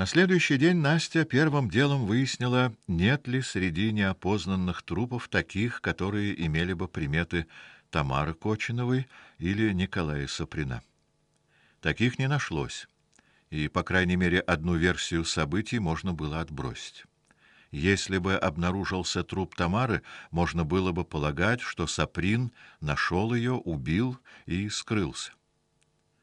На следующий день Настя первым делом выяснила, нет ли среди неопознанных трупов таких, которые имели бы приметы Тамары Кочиновой или Николая Соприна. Таких не нашлось, и, по крайней мере, одну версию событий можно было отбросить. Если бы обнаружился труп Тамары, можно было бы полагать, что Соприн нашел ее, убил и скрылся.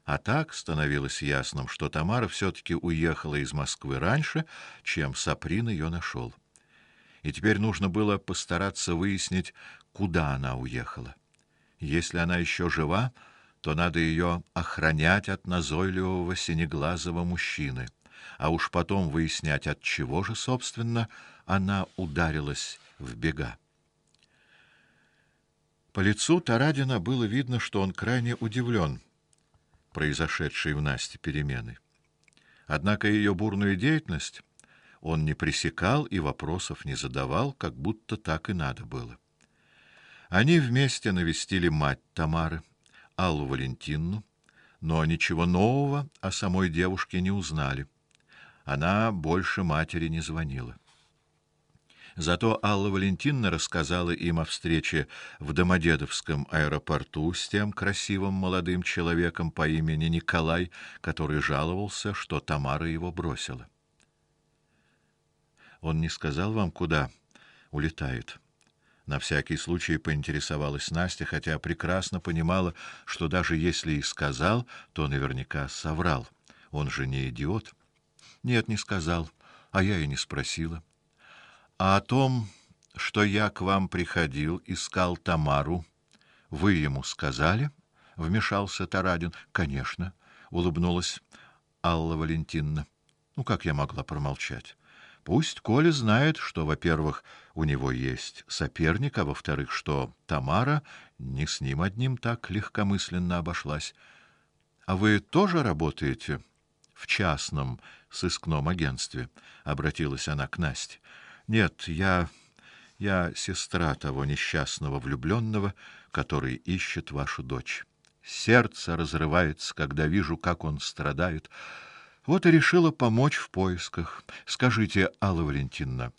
А так становилось ясным, что Тамара все таки уехала из Москвы раньше, чем Саприн ее нашел. И теперь нужно было постараться выяснить, куда она уехала. Если она еще жива, то надо ее охранять от назойливого синеглазого мужчины, а уж потом выяснять, от чего же собственно она ударилась в бега. По лицу Тарадина было видно, что он крайне удивлен произошедшей в Насте перемены. Однако ее бурную деятельность он не пресекал и вопросов не задавал, как будто так и надо было. Они вместе навестили мать Тамары, Аллу Валентинну, но ничего нового о самой девушке не узнали. Она больше матери не звонила. Зато Алла Валентиновна рассказала им о встрече в Домодедовском аэропорту с тем красивым молодым человеком по имени Николай, который жаловался, что Тамара его бросила. Он не сказал вам, куда улетает. На всякий случай поинтересовалась Настя, хотя прекрасно понимала, что даже если и сказал, то наверняка соврал. Он же не идиот. Нет, не сказал, а я и не спросила. А о том, что я к вам приходил, искал Тамару, вы ему сказали? вмешался Тарадин. Конечно, улыбнулась Алла Валентиновна. Ну как я могла промолчать? Пусть Коля знает, что, во-первых, у него есть соперник, а во-вторых, что Тамара не с ним одним так легкомысленно обошлась. А вы тоже работаете в частном сыскном агентстве? обратилась она к Насте. Нет, я я сестра того несчастного влюбленного, который ищет вашу дочь. Сердце разрывается, когда вижу, как он страдает. Вот и решила помочь в поисках. Скажите, Алла Валентиновна,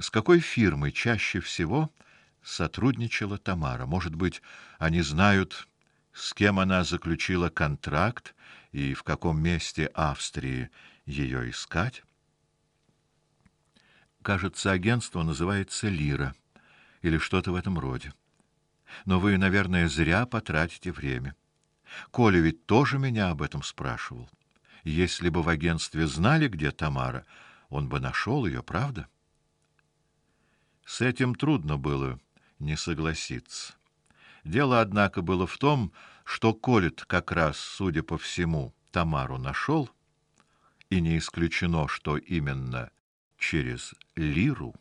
с какой фирмой чаще всего сотрудничала Тамара? Может быть, они знают, с кем она заключила контракт и в каком месте Австрии ее искать? Кажется, агентство называется Лира или что-то в этом роде. Но вы, наверное, зря потратите время. Коля ведь тоже меня об этом спрашивал. Если бы в агентстве знали, где Тамара, он бы нашел ее, правда? С этим трудно было не согласиться. Дело однако было в том, что Колет как раз, судя по всему, Тамару нашел, и не исключено, что именно через лиру